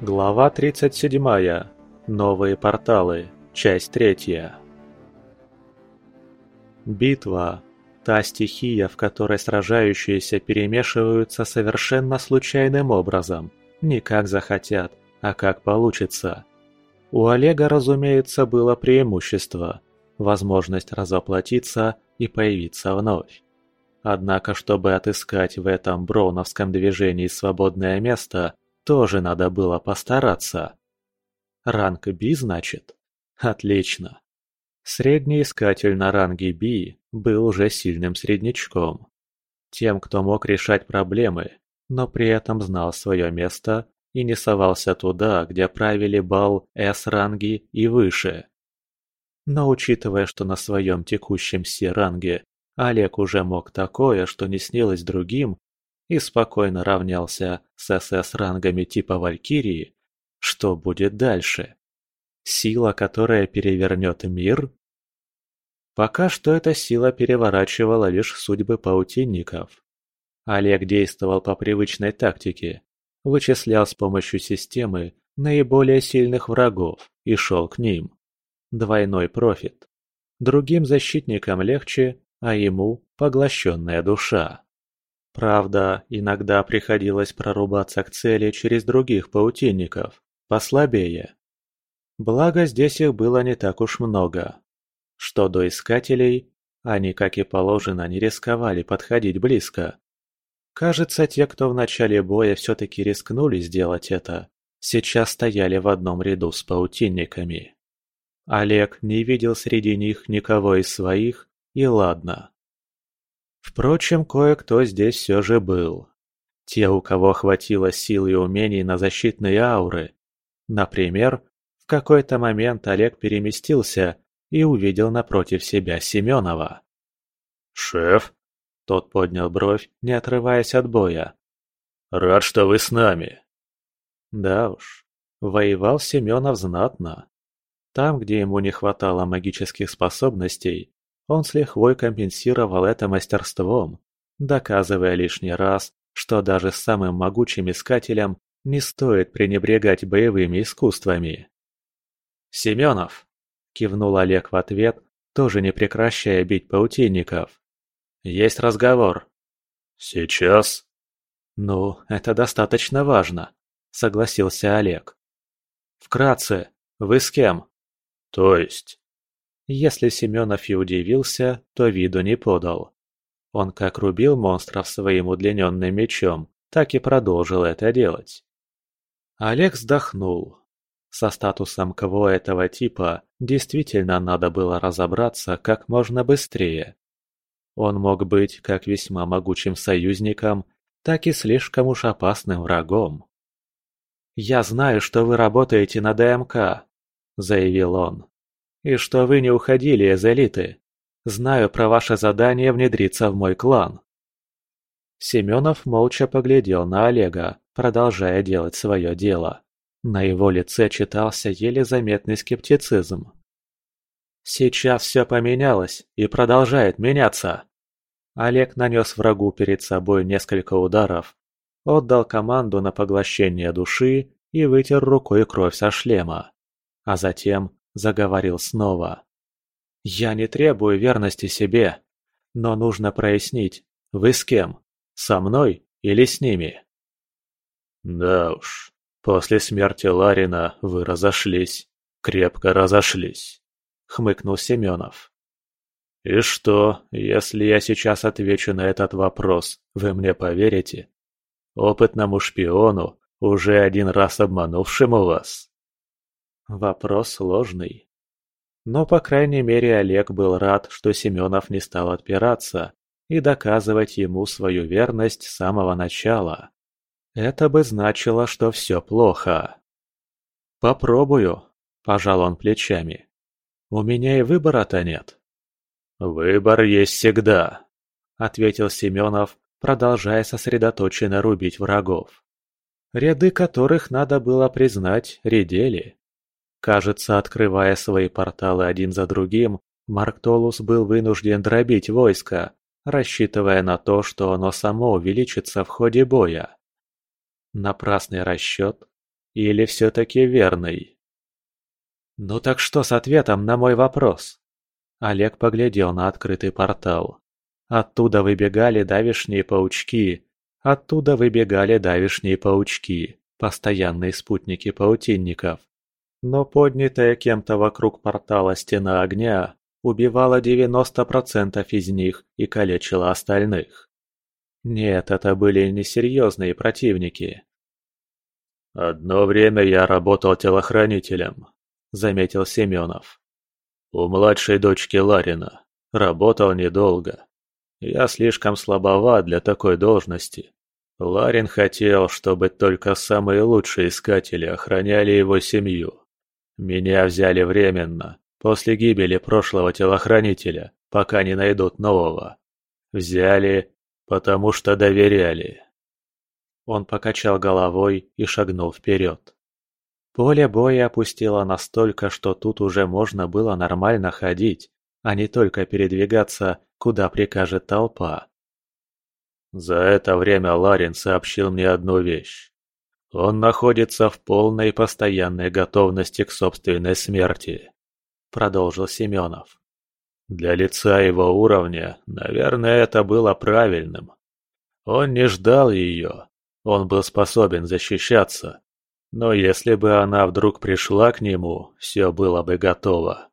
Глава 37. Новые порталы. Часть третья. Битва. Та стихия, в которой сражающиеся перемешиваются совершенно случайным образом. Не как захотят, а как получится. У Олега, разумеется, было преимущество. Возможность разоплатиться и появиться вновь. Однако, чтобы отыскать в этом броуновском движении свободное место, тоже надо было постараться. Ранг B, значит? Отлично. Средний искатель на ранге B был уже сильным среднячком. Тем, кто мог решать проблемы, но при этом знал свое место и не совался туда, где правили бал S-ранги и выше. Но учитывая, что на своем текущем C-ранге Олег уже мог такое, что не снилось другим, и спокойно равнялся с СС-рангами типа Валькирии, что будет дальше? Сила, которая перевернет мир? Пока что эта сила переворачивала лишь судьбы паутинников. Олег действовал по привычной тактике, вычислял с помощью системы наиболее сильных врагов и шел к ним. Двойной профит. Другим защитникам легче, а ему поглощенная душа. Правда, иногда приходилось прорубаться к цели через других паутинников, послабее. Благо здесь их было не так уж много. Что до искателей, они, как и положено, не рисковали подходить близко. Кажется, те, кто в начале боя все-таки рискнули сделать это, сейчас стояли в одном ряду с паутинниками. Олег не видел среди них никого из своих, и ладно. Впрочем, кое-кто здесь все же был. Те, у кого хватило сил и умений на защитные ауры. Например, в какой-то момент Олег переместился и увидел напротив себя Семенова. «Шеф?» – тот поднял бровь, не отрываясь от боя. «Рад, что вы с нами». Да уж, воевал Семенов знатно. Там, где ему не хватало магических способностей, он с лихвой компенсировал это мастерством, доказывая лишний раз, что даже самым могучим искателям не стоит пренебрегать боевыми искусствами. «Семенов!» – кивнул Олег в ответ, тоже не прекращая бить паутинников. «Есть разговор». «Сейчас?» «Ну, это достаточно важно», – согласился Олег. «Вкратце, вы с кем?» «То есть?» Если Семенов и удивился, то виду не подал. Он как рубил монстров своим удлиненным мечом, так и продолжил это делать. Олег вздохнул. Со статусом кого этого типа действительно надо было разобраться как можно быстрее. Он мог быть как весьма могучим союзником, так и слишком уж опасным врагом. «Я знаю, что вы работаете на ДМК», — заявил он. И что вы не уходили из элиты. Знаю про ваше задание внедриться в мой клан». Семенов молча поглядел на Олега, продолжая делать свое дело. На его лице читался еле заметный скептицизм. «Сейчас все поменялось и продолжает меняться!» Олег нанес врагу перед собой несколько ударов, отдал команду на поглощение души и вытер рукой кровь со шлема. А затем заговорил снова. «Я не требую верности себе, но нужно прояснить, вы с кем? Со мной или с ними?» «Да уж, после смерти Ларина вы разошлись, крепко разошлись», — хмыкнул Семенов. «И что, если я сейчас отвечу на этот вопрос, вы мне поверите? Опытному шпиону, уже один раз обманувшему вас?» Вопрос сложный. Но, по крайней мере, Олег был рад, что Семенов не стал отпираться и доказывать ему свою верность с самого начала. Это бы значило, что все плохо. «Попробую», – пожал он плечами. «У меня и выбора-то нет». «Выбор есть всегда», – ответил Семенов, продолжая сосредоточенно рубить врагов. Ряды которых, надо было признать, редели. Кажется, открывая свои порталы один за другим, Марк Толус был вынужден дробить войско, рассчитывая на то, что оно само увеличится в ходе боя. Напрасный расчет. Или все-таки верный? Ну так что с ответом на мой вопрос? Олег поглядел на открытый портал. Оттуда выбегали давишние паучки, оттуда выбегали давишние паучки, постоянные спутники паутинников. Но поднятая кем-то вокруг портала стена огня убивала 90% из них и калечила остальных. Нет, это были несерьезные противники. «Одно время я работал телохранителем», — заметил Семенов. «У младшей дочки Ларина. Работал недолго. Я слишком слабоват для такой должности. Ларин хотел, чтобы только самые лучшие искатели охраняли его семью. Меня взяли временно, после гибели прошлого телохранителя, пока не найдут нового. Взяли, потому что доверяли. Он покачал головой и шагнул вперед. Поле боя опустило настолько, что тут уже можно было нормально ходить, а не только передвигаться, куда прикажет толпа. За это время Ларин сообщил мне одну вещь. Он находится в полной постоянной готовности к собственной смерти, продолжил Семенов. Для лица его уровня, наверное, это было правильным. Он не ждал ее, он был способен защищаться. Но если бы она вдруг пришла к нему, все было бы готово.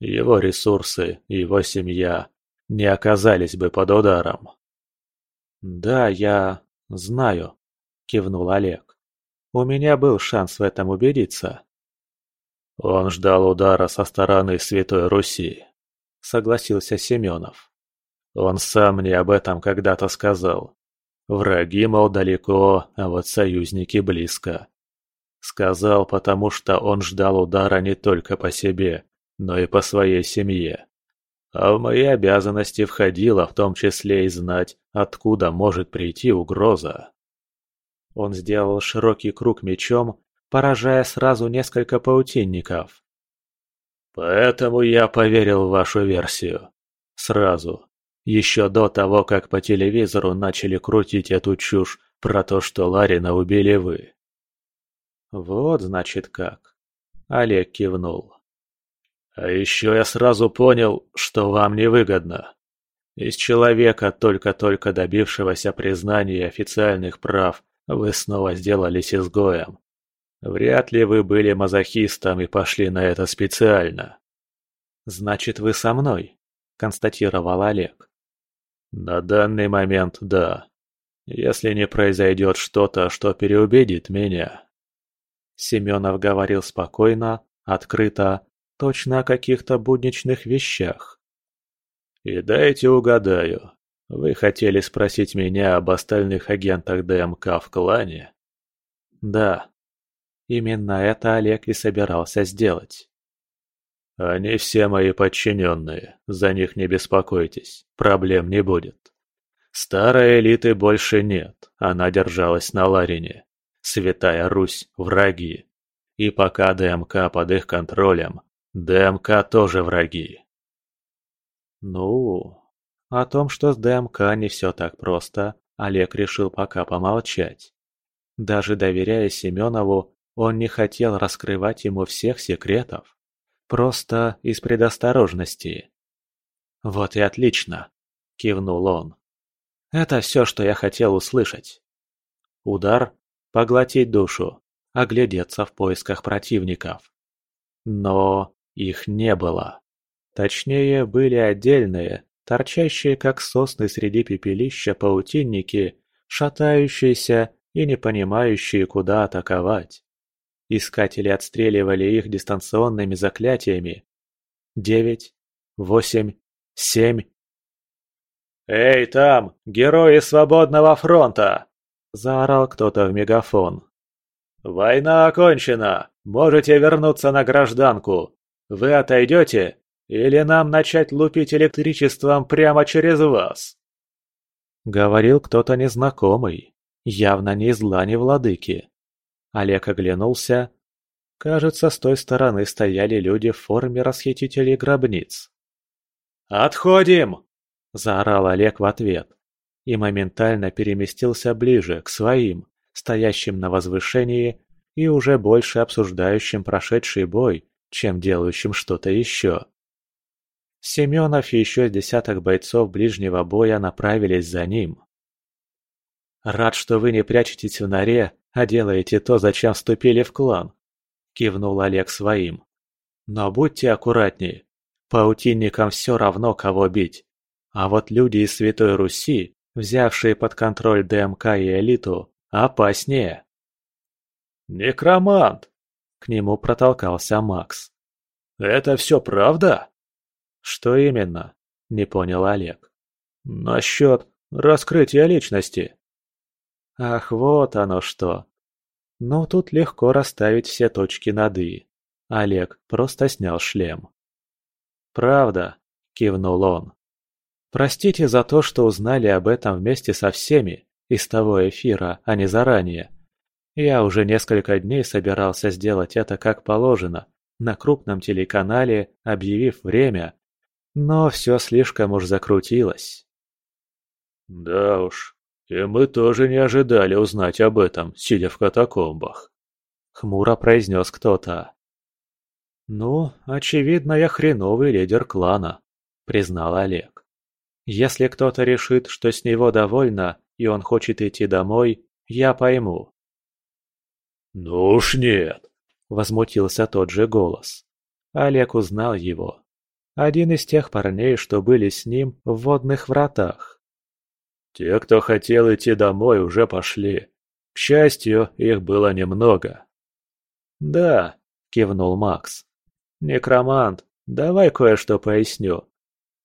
Его ресурсы, его семья не оказались бы под ударом. «Да, я знаю», — кивнул Олег. «У меня был шанс в этом убедиться». «Он ждал удара со стороны Святой Руси», — согласился Семенов. «Он сам мне об этом когда-то сказал. Враги, мол, далеко, а вот союзники близко. Сказал, потому что он ждал удара не только по себе, но и по своей семье. А в мои обязанности входило в том числе и знать, откуда может прийти угроза. Он сделал широкий круг мечом, поражая сразу несколько паутинников. «Поэтому я поверил в вашу версию. Сразу. Еще до того, как по телевизору начали крутить эту чушь про то, что Ларина убили вы». «Вот, значит, как». Олег кивнул. А еще я сразу понял, что вам невыгодно. Из человека, только-только добившегося признания официальных прав, вы снова сделались изгоем. Вряд ли вы были мазохистом и пошли на это специально. «Значит, вы со мной?» – констатировал Олег. «На данный момент – да. Если не произойдет что-то, что переубедит меня». Семенов говорил спокойно, открыто, Точно о каких-то будничных вещах. И дайте угадаю. Вы хотели спросить меня об остальных агентах ДМК в клане? Да. Именно это Олег и собирался сделать. Они все мои подчиненные, за них не беспокойтесь, проблем не будет. Старой элиты больше нет, она держалась на Ларине. Святая Русь – враги. И пока ДМК под их контролем, ДМК тоже враги. Ну, о том, что с ДМК не все так просто, Олег решил пока помолчать. Даже доверяя Семенову, он не хотел раскрывать ему всех секретов. Просто из предосторожности. «Вот и отлично!» – кивнул он. «Это все, что я хотел услышать. Удар – поглотить душу, оглядеться в поисках противников. Но их не было. Точнее, были отдельные, торчащие как сосны среди пепелища паутинники, шатающиеся и не понимающие, куда атаковать. Искатели отстреливали их дистанционными заклятиями. Девять, восемь, семь. «Эй, там, герои свободного фронта!» – заорал кто-то в мегафон. «Война окончена! Можете вернуться на гражданку! Вы отойдете? Или нам начать лупить электричеством прямо через вас?» Говорил кто-то незнакомый, явно не из лани владыки. Олег оглянулся. Кажется, с той стороны стояли люди в форме расхитителей гробниц. «Отходим!» – заорал Олег в ответ и моментально переместился ближе, к своим, стоящим на возвышении и уже больше обсуждающим прошедший бой, чем делающим что-то еще. Семенов и еще десяток бойцов ближнего боя направились за ним. «Рад, что вы не прячетесь в норе, а делаете то, зачем вступили в клан», – кивнул Олег своим. «Но будьте аккуратнее. Паутинникам все равно, кого бить. А вот люди из Святой Руси, взявшие под контроль ДМК и элиту, опаснее». «Некромант!» – к нему протолкался Макс. «Это все правда?» «Что именно?» – не понял Олег. «Насчет раскрытия личности». Ах, вот оно что. Ну, тут легко расставить все точки над «и». Олег просто снял шлем. «Правда», – кивнул он. «Простите за то, что узнали об этом вместе со всеми, из того эфира, а не заранее. Я уже несколько дней собирался сделать это как положено, на крупном телеканале, объявив время, но все слишком уж закрутилось». «Да уж, и мы тоже не ожидали узнать об этом, сидя в катакомбах», — хмуро произнес кто-то. «Ну, очевидно, я хреновый лидер клана», — признал Олег. «Если кто-то решит, что с него довольно, и он хочет идти домой, я пойму». «Ну уж нет», — возмутился тот же голос. Олег узнал его. Один из тех парней, что были с ним в водных вратах. Те, кто хотел идти домой, уже пошли. К счастью, их было немного. «Да», — кивнул Макс. «Некромант, давай кое-что поясню.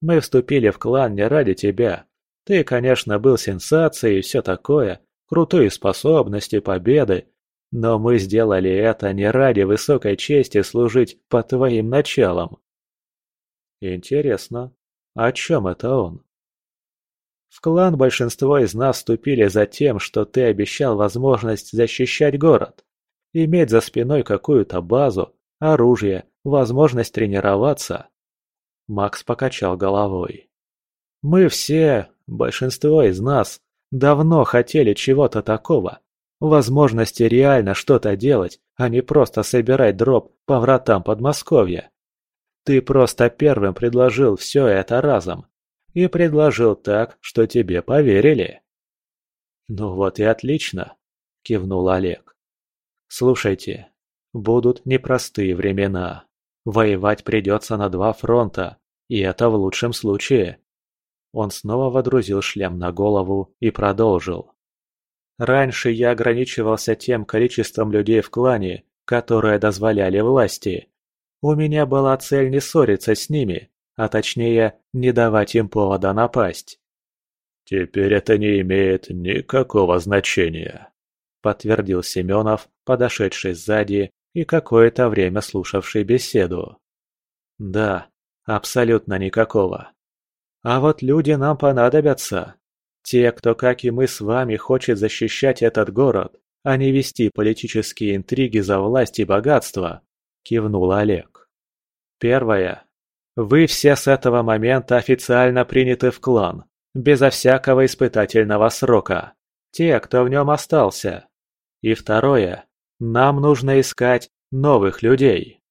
Мы вступили в клан не ради тебя. Ты, конечно, был сенсацией и все такое, крутые способности, победы, но мы сделали это не ради высокой чести служить под твоим началом». «Интересно, о чем это он?» В клан большинство из нас вступили за тем, что ты обещал возможность защищать город. Иметь за спиной какую-то базу, оружие, возможность тренироваться. Макс покачал головой. Мы все, большинство из нас, давно хотели чего-то такого. Возможности реально что-то делать, а не просто собирать дроп по вратам Подмосковья. Ты просто первым предложил все это разом и предложил так, что тебе поверили». «Ну вот и отлично», – кивнул Олег. «Слушайте, будут непростые времена. Воевать придется на два фронта, и это в лучшем случае». Он снова водрузил шлем на голову и продолжил. «Раньше я ограничивался тем количеством людей в клане, которые дозволяли власти. У меня была цель не ссориться с ними, а точнее, не давать им повода напасть. «Теперь это не имеет никакого значения», – подтвердил Семенов, подошедший сзади и какое-то время слушавший беседу. «Да, абсолютно никакого. А вот люди нам понадобятся. Те, кто, как и мы с вами, хочет защищать этот город, а не вести политические интриги за власть и богатство», – кивнул Олег. «Первое. Вы все с этого момента официально приняты в клан, безо всякого испытательного срока. Те, кто в нем остался. И второе. Нам нужно искать новых людей.